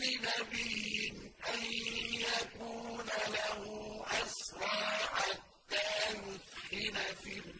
لِنَبِيٍّ أَن يَكُونَ لَهُ أَسْرَىٰ حَتَّىٰ يُثْخِنَ فِي الْأَرْضِ ۚ